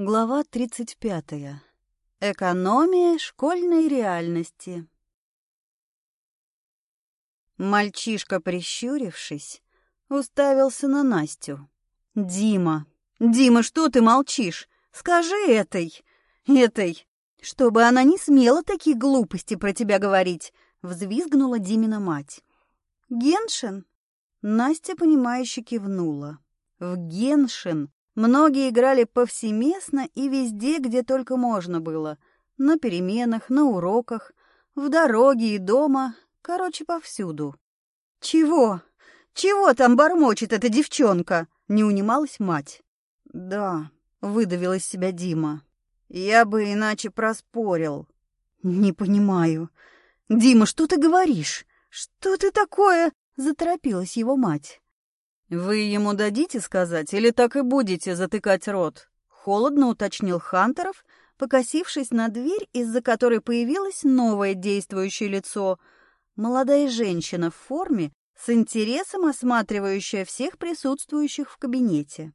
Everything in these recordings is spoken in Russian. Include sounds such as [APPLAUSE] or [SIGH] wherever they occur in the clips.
Глава 35. Экономия школьной реальности. Мальчишка, прищурившись, уставился на Настю. «Дима! Дима, что ты молчишь? Скажи этой, этой, чтобы она не смела такие глупости про тебя говорить!» Взвизгнула Димина мать. «Геншин?» Настя, понимающе кивнула. В Геншин Многие играли повсеместно и везде, где только можно было. На переменах, на уроках, в дороге и дома, короче, повсюду. «Чего? Чего там бормочет эта девчонка?» — не унималась мать. «Да», — выдавил из себя Дима. «Я бы иначе проспорил». «Не понимаю. Дима, что ты говоришь? Что ты такое?» — заторопилась его мать. «Вы ему дадите сказать или так и будете затыкать рот?» Холодно уточнил Хантеров, покосившись на дверь, из-за которой появилось новое действующее лицо. Молодая женщина в форме, с интересом осматривающая всех присутствующих в кабинете.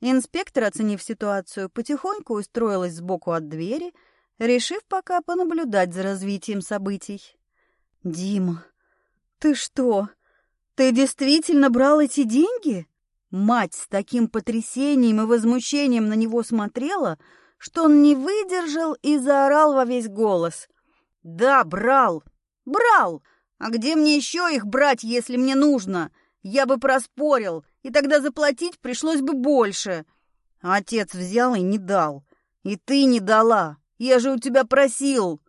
Инспектор, оценив ситуацию, потихоньку устроилась сбоку от двери, решив пока понаблюдать за развитием событий. «Дима, ты что?» «Ты действительно брал эти деньги?» Мать с таким потрясением и возмущением на него смотрела, что он не выдержал и заорал во весь голос. «Да, брал! Брал! А где мне еще их брать, если мне нужно? Я бы проспорил, и тогда заплатить пришлось бы больше!» Отец взял и не дал. «И ты не дала! Я же у тебя просил!»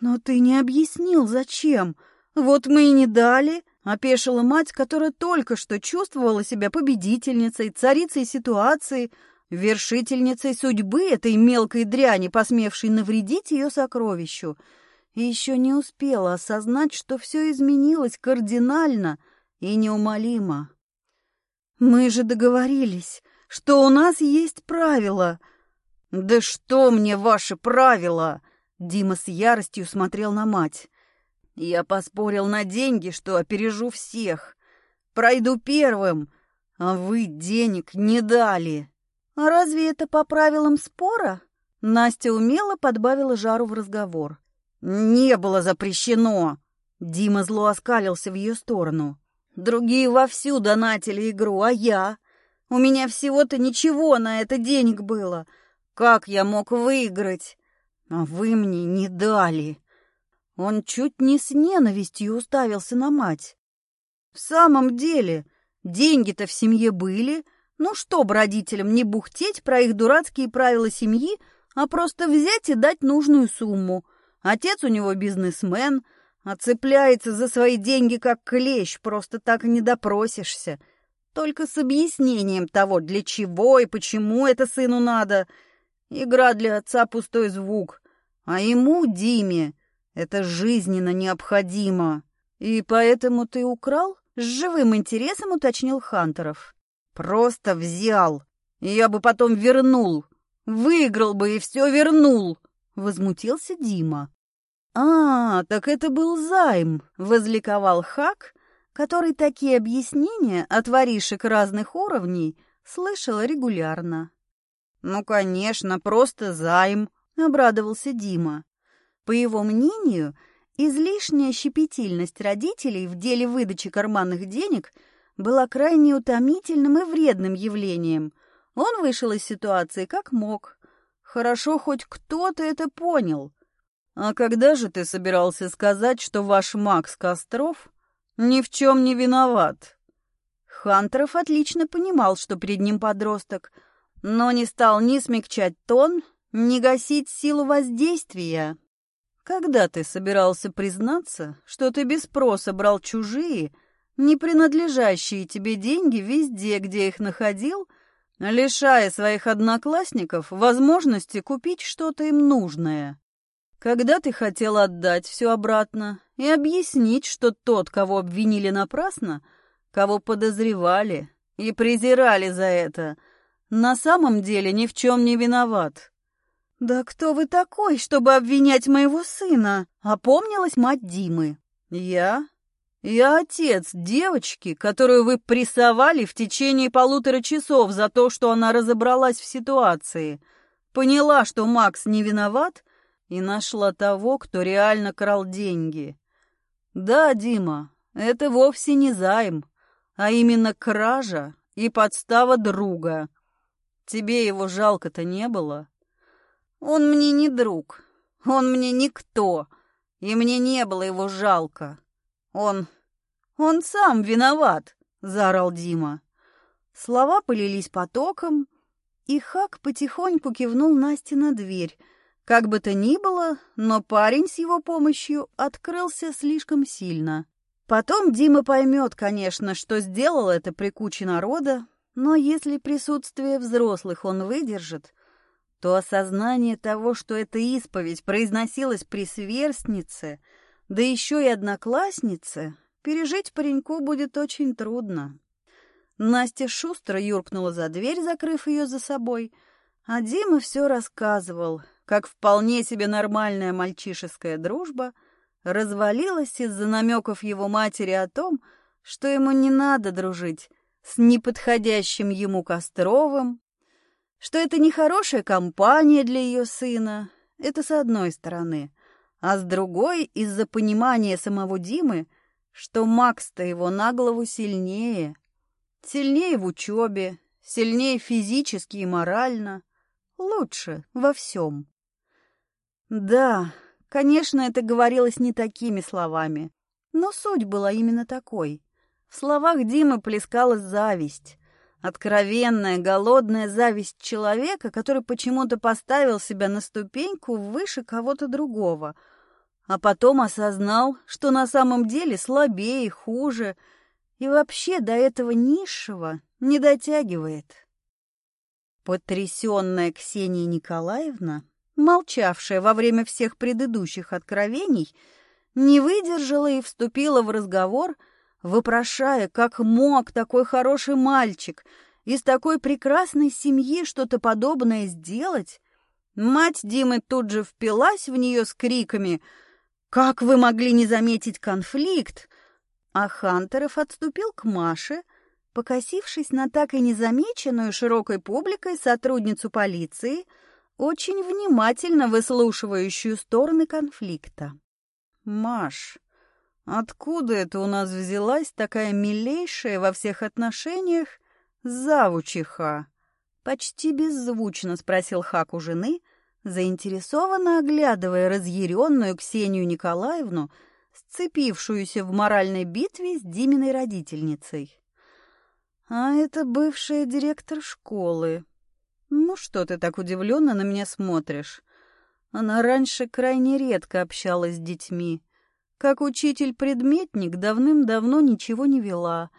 «Но ты не объяснил, зачем. Вот мы и не дали!» Опешила мать, которая только что чувствовала себя победительницей, царицей ситуации, вершительницей судьбы этой мелкой дряни, посмевшей навредить ее сокровищу, и еще не успела осознать, что все изменилось кардинально и неумолимо. «Мы же договорились, что у нас есть правила». «Да что мне ваши правила?» Дима с яростью смотрел на мать. Я поспорил на деньги, что опережу всех. Пройду первым, а вы денег не дали. А разве это по правилам спора? Настя умело подбавила жару в разговор. Не было запрещено. Дима зло оскалился в ее сторону. Другие вовсю донатили игру, а я? У меня всего-то ничего на это денег было. Как я мог выиграть? А вы мне не дали. Он чуть не с ненавистью уставился на мать. В самом деле, деньги-то в семье были, ну что б родителям не бухтеть про их дурацкие правила семьи, а просто взять и дать нужную сумму. Отец у него бизнесмен, оцепляется за свои деньги как клещ, просто так и не допросишься. Только с объяснением того, для чего и почему это сыну надо. Игра для отца пустой звук. А ему, Диме, это жизненно необходимо. И поэтому ты украл? С живым интересом уточнил Хантеров. Просто взял. Я бы потом вернул. Выиграл бы и все вернул. Возмутился Дима. «А, так это был займ», — возликовал Хак, который такие объяснения от воришек разных уровней слышал регулярно. «Ну, конечно, просто займ», — обрадовался Дима. По его мнению, излишняя щепетильность родителей в деле выдачи карманных денег была крайне утомительным и вредным явлением. Он вышел из ситуации как мог. Хорошо, хоть кто-то это понял. «А когда же ты собирался сказать, что ваш Макс Костров ни в чем не виноват?» Хантеров отлично понимал, что перед ним подросток, но не стал ни смягчать тон, ни гасить силу воздействия. Когда ты собирался признаться, что ты без спроса брал чужие, не принадлежащие тебе деньги везде, где их находил, лишая своих одноклассников возможности купить что-то им нужное? Когда ты хотел отдать все обратно и объяснить, что тот, кого обвинили напрасно, кого подозревали и презирали за это, на самом деле ни в чем не виноват, «Да кто вы такой, чтобы обвинять моего сына?» — опомнилась мать Димы. «Я? Я отец девочки, которую вы прессовали в течение полутора часов за то, что она разобралась в ситуации. Поняла, что Макс не виноват, и нашла того, кто реально крал деньги. Да, Дима, это вовсе не займ, а именно кража и подстава друга. Тебе его жалко-то не было? Он мне не друг, он мне никто, и мне не было его жалко. «Он... он сам виноват!» — заорал Дима. Слова полились потоком, и Хак потихоньку кивнул Насте на дверь. Как бы то ни было, но парень с его помощью открылся слишком сильно. Потом Дима поймет, конечно, что сделал это при куче народа, но если присутствие взрослых он выдержит, то осознание того, что эта исповедь произносилась при сверстнице — да еще и однокласснице, пережить пареньку будет очень трудно. Настя шустро юркнула за дверь, закрыв ее за собой, а Дима все рассказывал, как вполне себе нормальная мальчишеская дружба развалилась из-за намеков его матери о том, что ему не надо дружить с неподходящим ему Костровым, что это нехорошая компания для ее сына, это с одной стороны — а с другой — из-за понимания самого Димы, что Макс-то его на голову сильнее. Сильнее в учебе, сильнее физически и морально, лучше во всем. Да, конечно, это говорилось не такими словами, но суть была именно такой. В словах Димы плескалась зависть. Откровенная, голодная зависть человека, который почему-то поставил себя на ступеньку выше кого-то другого — а потом осознал, что на самом деле слабее, хуже и вообще до этого низшего не дотягивает. Потрясенная Ксения Николаевна, молчавшая во время всех предыдущих откровений, не выдержала и вступила в разговор, вопрошая, как мог такой хороший мальчик из такой прекрасной семьи что-то подобное сделать. Мать Димы тут же впилась в нее с криками — как вы могли не заметить конфликт? А Хантеров отступил к Маше, покосившись на так и незамеченную широкой публикой сотрудницу полиции, очень внимательно выслушивающую стороны конфликта. «Маш, откуда это у нас взялась такая милейшая во всех отношениях завучиха?» Почти беззвучно спросил Хак у жены, заинтересованно оглядывая разъяренную Ксению Николаевну, сцепившуюся в моральной битве с Диминой родительницей. А это бывшая директор школы. Ну что ты так удивленно на меня смотришь? Она раньше крайне редко общалась с детьми. Как учитель-предметник давным-давно ничего не вела,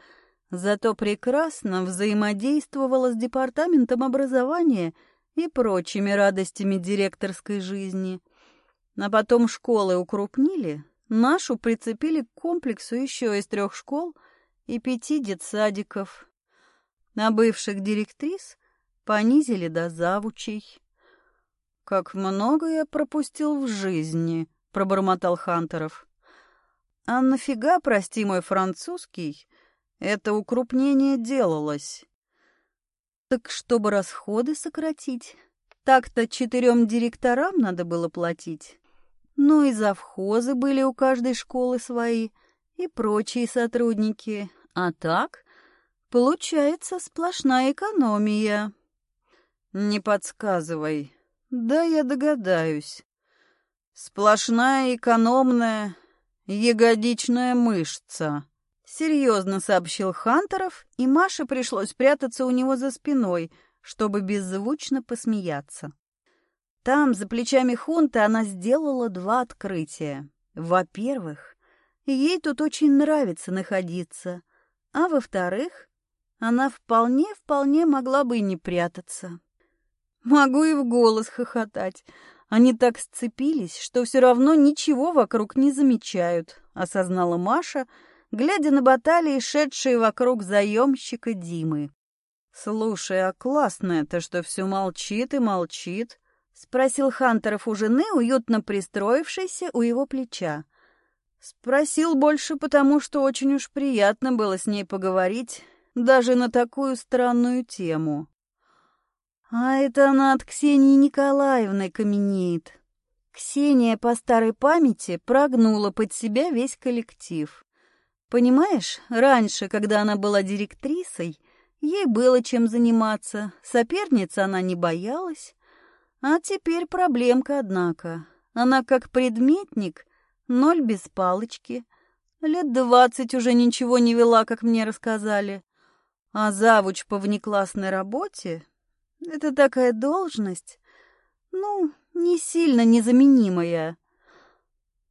зато прекрасно взаимодействовала с департаментом образования — и прочими радостями директорской жизни. А потом школы укрупнили, нашу прицепили к комплексу еще из трех школ и пяти детсадиков. На бывших директрис понизили до завучей. «Как много я пропустил в жизни», — пробормотал Хантеров. «А нафига, прости мой французский, это укрупнение делалось?» Так чтобы расходы сократить. Так-то четырем директорам надо было платить. Ну и завхозы были у каждой школы свои, и прочие сотрудники. А так, получается сплошная экономия. Не подсказывай. Да, я догадаюсь. Сплошная экономная ягодичная мышца. Серьезно сообщил Хантеров, и Маше пришлось прятаться у него за спиной, чтобы беззвучно посмеяться. Там, за плечами Хунта, она сделала два открытия. Во-первых, ей тут очень нравится находиться, а во-вторых, она вполне-вполне могла бы и не прятаться. Могу и в голос хохотать. Они так сцепились, что все равно ничего вокруг не замечают, осознала Маша — глядя на баталии, шедшие вокруг заемщика Димы. «Слушай, а классно это, что все молчит и молчит?» — спросил Хантеров у жены, уютно пристроившейся у его плеча. Спросил больше, потому что очень уж приятно было с ней поговорить, даже на такую странную тему. А это она от Ксении Николаевны каменеет. Ксения по старой памяти прогнула под себя весь коллектив. Понимаешь, раньше, когда она была директрисой, ей было чем заниматься, соперница она не боялась, а теперь проблемка, однако. Она как предметник Ноль без палочки. Лет двадцать уже ничего не вела, как мне рассказали. А завуч по внеклассной работе — это такая должность, ну, не сильно незаменимая.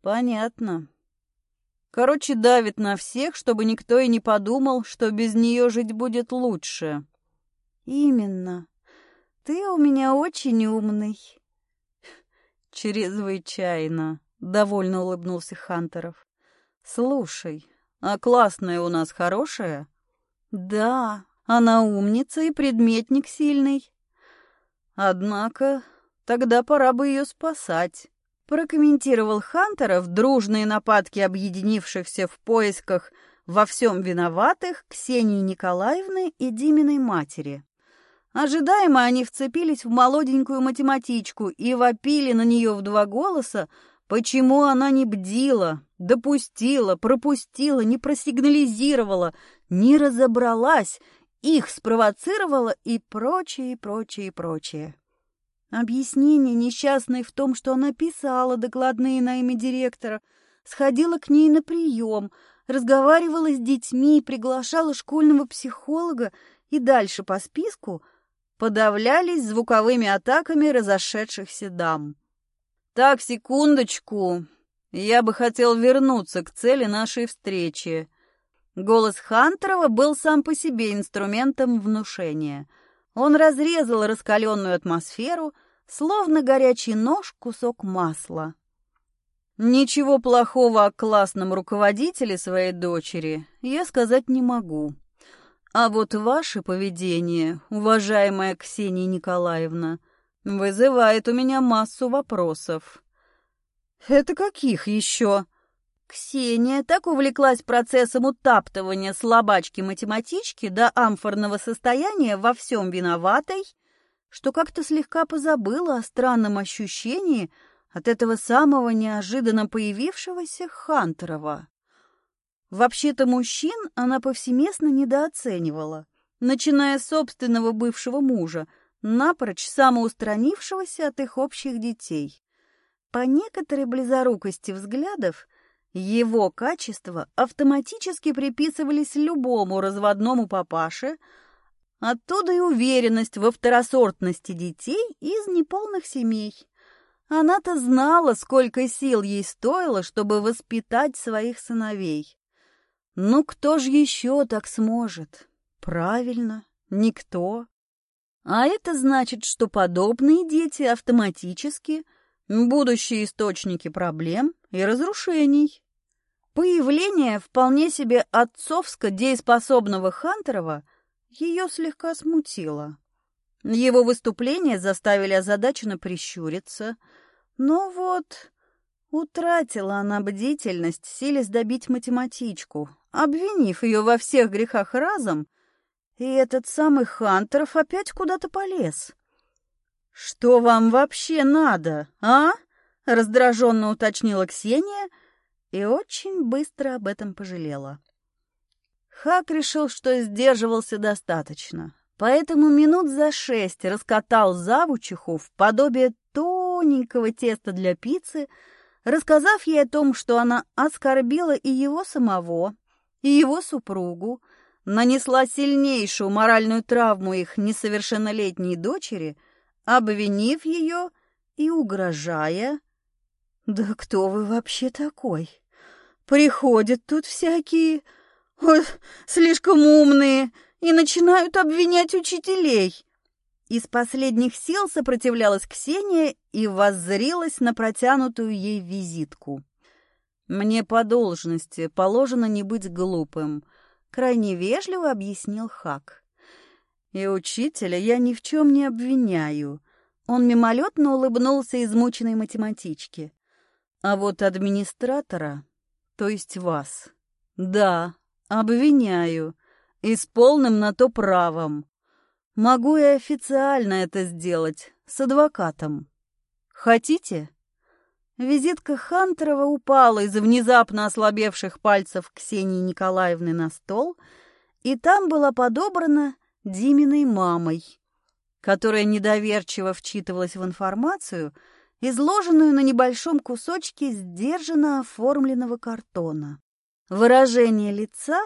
Понятно. Короче, давит на всех, чтобы никто и не подумал, что без нее жить будет лучше. Именно. Ты у меня очень умный. [LAUGHS] Чрезвычайно. Довольно улыбнулся Хантеров. Слушай, а классная у нас хорошая? Да, она умница и предметник сильный. Однако, тогда пора бы ее спасать. Прокомментировал Хантеров дружные нападки объединившихся в поисках во всем виноватых Ксении Николаевны и Диминой матери. Ожидаемо они вцепились в молоденькую математичку и вопили на нее в два голоса, Почему она не бдила, допустила, пропустила, не просигнализировала, не разобралась, их спровоцировала и прочее, прочее, прочее. Объяснение несчастной в том, что она писала докладные на имя директора, сходила к ней на прием, разговаривала с детьми, приглашала школьного психолога и дальше по списку подавлялись звуковыми атаками разошедшихся дам. «Так, секундочку. Я бы хотел вернуться к цели нашей встречи». Голос Хантерова был сам по себе инструментом внушения. Он разрезал раскаленную атмосферу, словно горячий нож кусок масла. Ничего плохого о классном руководителе своей дочери я сказать не могу. А вот ваше поведение, уважаемая Ксения Николаевна, — Вызывает у меня массу вопросов. Это каких еще? Ксения так увлеклась процессом утаптывания слабачки-математички до амфорного состояния во всем виноватой, что как-то слегка позабыла о странном ощущении от этого самого неожиданно появившегося Хантерова. Вообще-то мужчин она повсеместно недооценивала, начиная с собственного бывшего мужа — напрочь самоустранившегося от их общих детей. По некоторой близорукости взглядов его качества автоматически приписывались любому разводному папаше, оттуда и уверенность во второсортности детей из неполных семей. Она-то знала, сколько сил ей стоило, чтобы воспитать своих сыновей. Ну кто же еще так сможет? Правильно, никто. А это значит, что подобные дети автоматически будущие источники проблем и разрушений. Появление вполне себе отцовско-дееспособного Хантерова ее слегка смутило. Его выступления заставили озадаченно прищуриться. Но вот утратила она бдительность, силясь добить математичку, обвинив ее во всех грехах разом — и этот самый Хантеров опять куда-то полез. «Что вам вообще надо, а?» — раздраженно уточнила Ксения и очень быстро об этом пожалела. Хак решил, что сдерживался достаточно, поэтому минут за шесть раскатал завучиху в подобие тоненького теста для пиццы, рассказав ей о том, что она оскорбила и его самого, и его супругу, нанесла сильнейшую моральную травму их несовершеннолетней дочери, обвинив ее и угрожая. «Да кто вы вообще такой? Приходят тут всякие, ой, слишком умные, и начинают обвинять учителей». Из последних сил сопротивлялась Ксения и воззрилась на протянутую ей визитку. «Мне по должности положено не быть глупым», крайне вежливо объяснил Хак. И учителя я ни в чем не обвиняю. Он мимолетно улыбнулся измученной математичке. А вот администратора то есть вас. Да, обвиняю. И с полным на то правом. Могу и официально это сделать, с адвокатом. Хотите? Визитка Хантерова упала из внезапно ослабевших пальцев Ксении Николаевны на стол, и там была подобрана Диминой мамой, которая недоверчиво вчитывалась в информацию, изложенную на небольшом кусочке сдержанно оформленного картона. Выражение лица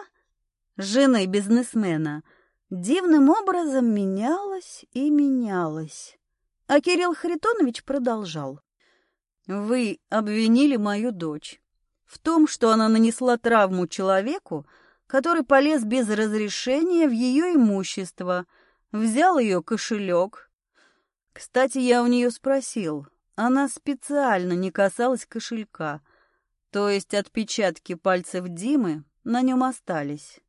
жены бизнесмена дивным образом менялось и менялось. А Кирилл Харитонович продолжал. Вы обвинили мою дочь в том, что она нанесла травму человеку, который полез без разрешения в ее имущество, взял ее кошелек. Кстати, я у нее спросил, она специально не касалась кошелька, то есть отпечатки пальцев Димы на нем остались.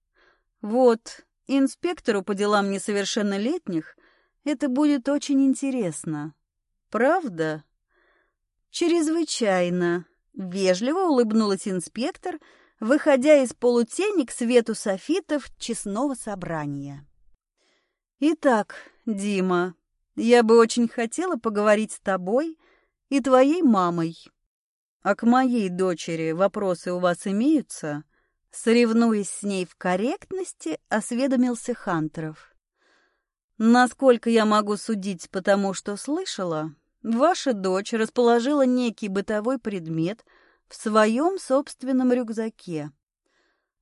Вот, инспектору по делам несовершеннолетних это будет очень интересно. Правда? «Чрезвычайно!» — вежливо улыбнулась инспектор, выходя из полутени к свету софитов честного собрания. «Итак, Дима, я бы очень хотела поговорить с тобой и твоей мамой. А к моей дочери вопросы у вас имеются?» Соревнуясь с ней в корректности, осведомился Хантеров. «Насколько я могу судить по тому, что слышала, Ваша дочь расположила некий бытовой предмет в своем собственном рюкзаке.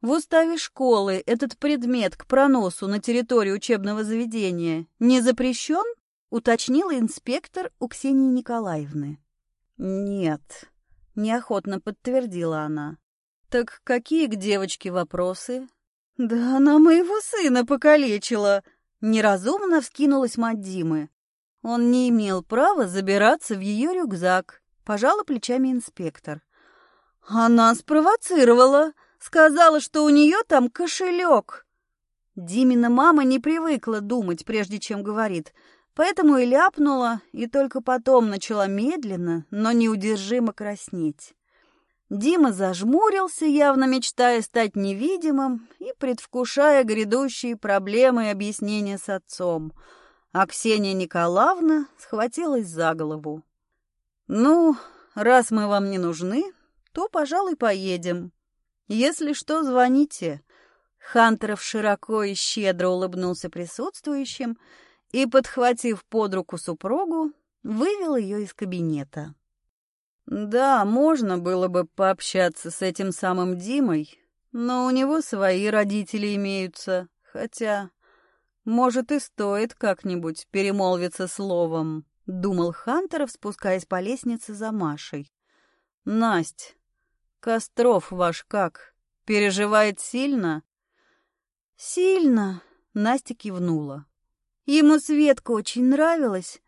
В уставе школы этот предмет к проносу на территорию учебного заведения не запрещен? Уточнила инспектор у Ксении Николаевны. Нет, неохотно подтвердила она. Так какие к девочке вопросы? Да она моего сына покалечила. Неразумно вскинулась мать Димы. Он не имел права забираться в ее рюкзак, пожала плечами инспектор. Она спровоцировала, сказала, что у нее там кошелек. Димина мама не привыкла думать, прежде чем говорит, поэтому и ляпнула, и только потом начала медленно, но неудержимо краснеть. Дима зажмурился, явно мечтая стать невидимым и предвкушая грядущие проблемы и объяснения с отцом — а Ксения Николаевна схватилась за голову. «Ну, раз мы вам не нужны, то, пожалуй, поедем. Если что, звоните». Хантеров широко и щедро улыбнулся присутствующим и, подхватив под руку супругу, вывел ее из кабинета. Да, можно было бы пообщаться с этим самым Димой, но у него свои родители имеются, хотя... Может, и стоит как-нибудь перемолвиться словом, думал Хантеров, спускаясь по лестнице за Машей. Насть, Костров ваш как? Переживает сильно? Сильно, Настя кивнула. Ему Светка очень нравилась,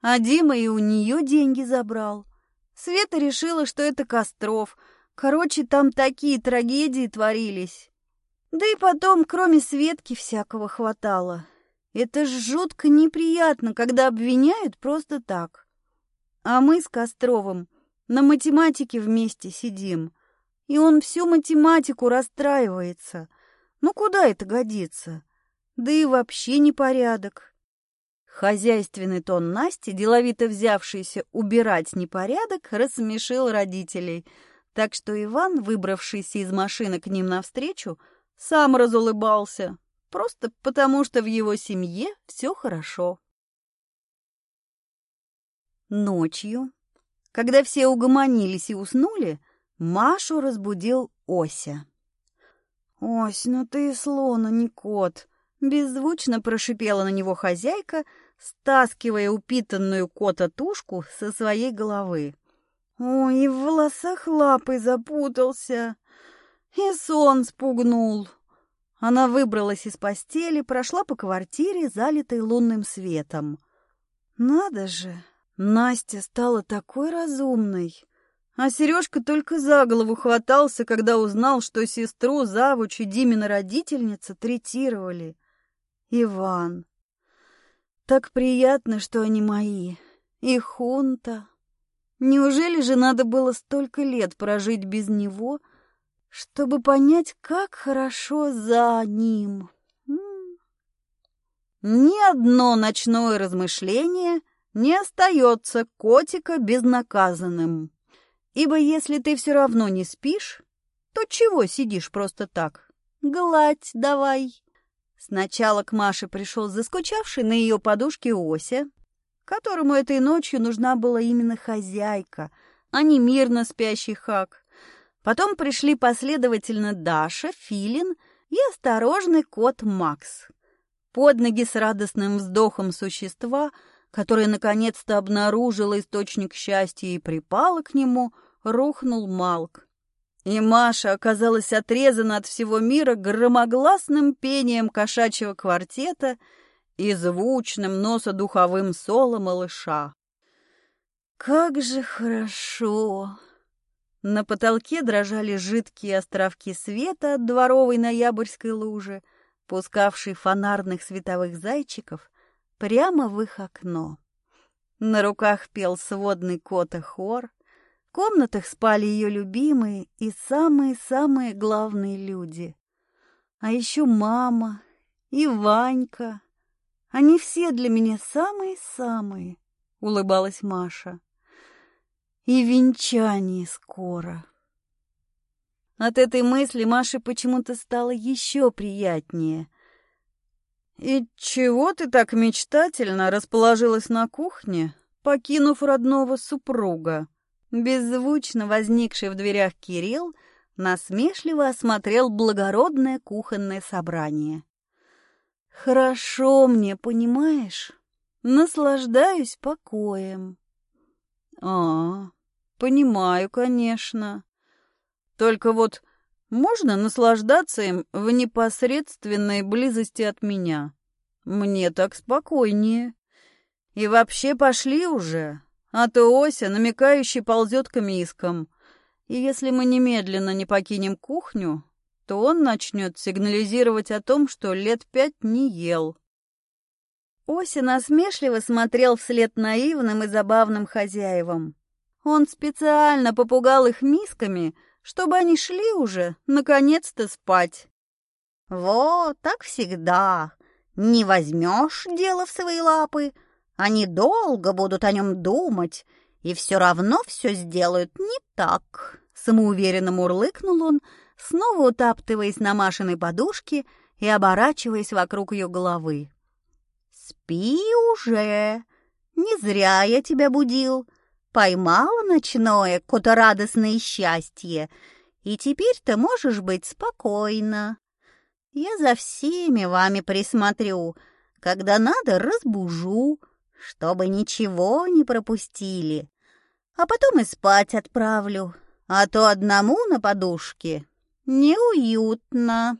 а Дима и у нее деньги забрал. Света решила, что это Костров. Короче, там такие трагедии творились. Да и потом, кроме Светки, всякого хватало. Это ж жутко неприятно, когда обвиняют просто так. А мы с Костровым на математике вместе сидим, и он всю математику расстраивается. Ну куда это годится? Да и вообще непорядок. Хозяйственный тон Насти, деловито взявшийся убирать непорядок, рассмешил родителей, так что Иван, выбравшийся из машины к ним навстречу, сам разулыбался, просто потому что в его семье все хорошо. Ночью, когда все угомонились и уснули, Машу разбудил Ося. «Ось, ну ты и слон, а не кот!» — беззвучно прошипела на него хозяйка, стаскивая упитанную кота-тушку со своей головы. «Ой, в волосах лапой запутался!» И сон спугнул. Она выбралась из постели, прошла по квартире, залитой лунным светом. Надо же, Настя стала такой разумной. А Сережка только за голову хватался, когда узнал, что сестру, завуч и Димина родительница третировали. Иван. Так приятно, что они мои. И Хунта. Неужели же надо было столько лет прожить без него — чтобы понять, как хорошо за ним. Ни одно ночное размышление не остается котика безнаказанным. Ибо если ты все равно не спишь, то чего сидишь просто так? Гладь давай. Сначала к Маше пришел заскучавший на ее подушке Ося, которому этой ночью нужна была именно хозяйка, а не мирно спящий Хак. Потом пришли последовательно Даша, Филин и осторожный кот Макс. Под ноги с радостным вздохом существа, которое наконец-то обнаружило источник счастья и припало к нему, рухнул Малк. И Маша оказалась отрезана от всего мира громогласным пением кошачьего квартета и звучным носодуховым соло малыша. «Как же хорошо!» На потолке дрожали жидкие островки света от дворовой ноябрьской лужи, пускавшей фонарных световых зайчиков прямо в их окно. На руках пел сводный кот и хор — комнатах спали ее любимые и самые-самые главные люди. А еще мама и Ванька. Они все для меня самые-самые, — улыбалась Маша. И венчание скоро. От этой мысли Маше почему-то стало еще приятнее. «И чего ты так мечтательно расположилась на кухне, покинув родного супруга?» Беззвучно возникший в дверях Кирилл насмешливо осмотрел благородное кухонное собрание. «Хорошо мне, понимаешь? Наслаждаюсь покоем». «А, понимаю, конечно. Только вот можно наслаждаться им в непосредственной близости от меня. Мне так спокойнее. И вообще пошли уже, а то Ося, намекающий, ползет к мискам. И если мы немедленно не покинем кухню, то он начнет сигнализировать о том, что лет пять не ел. Ося насмешливо смотрел вслед наивным и забавным хозяевам. Он специально попугал их мисками, чтобы они шли уже, наконец-то, спать. «Вот так всегда. Не возьмешь дело в свои лапы, они долго будут о нем думать, и все равно все сделают не так. Самоуверенно мурлыкнул он, снова утаптываясь на Машиной подушке и оборачиваясь вокруг ее головы. «Спи уже! Не зря я тебя будил. Поймала ночное кота радостное счастье, и теперь ты можешь быть спокойна. Я за всеми вами присмотрю. Когда надо, разбужу» чтобы ничего не пропустили. А потом и спать отправлю, а то одному на подушке неуютно.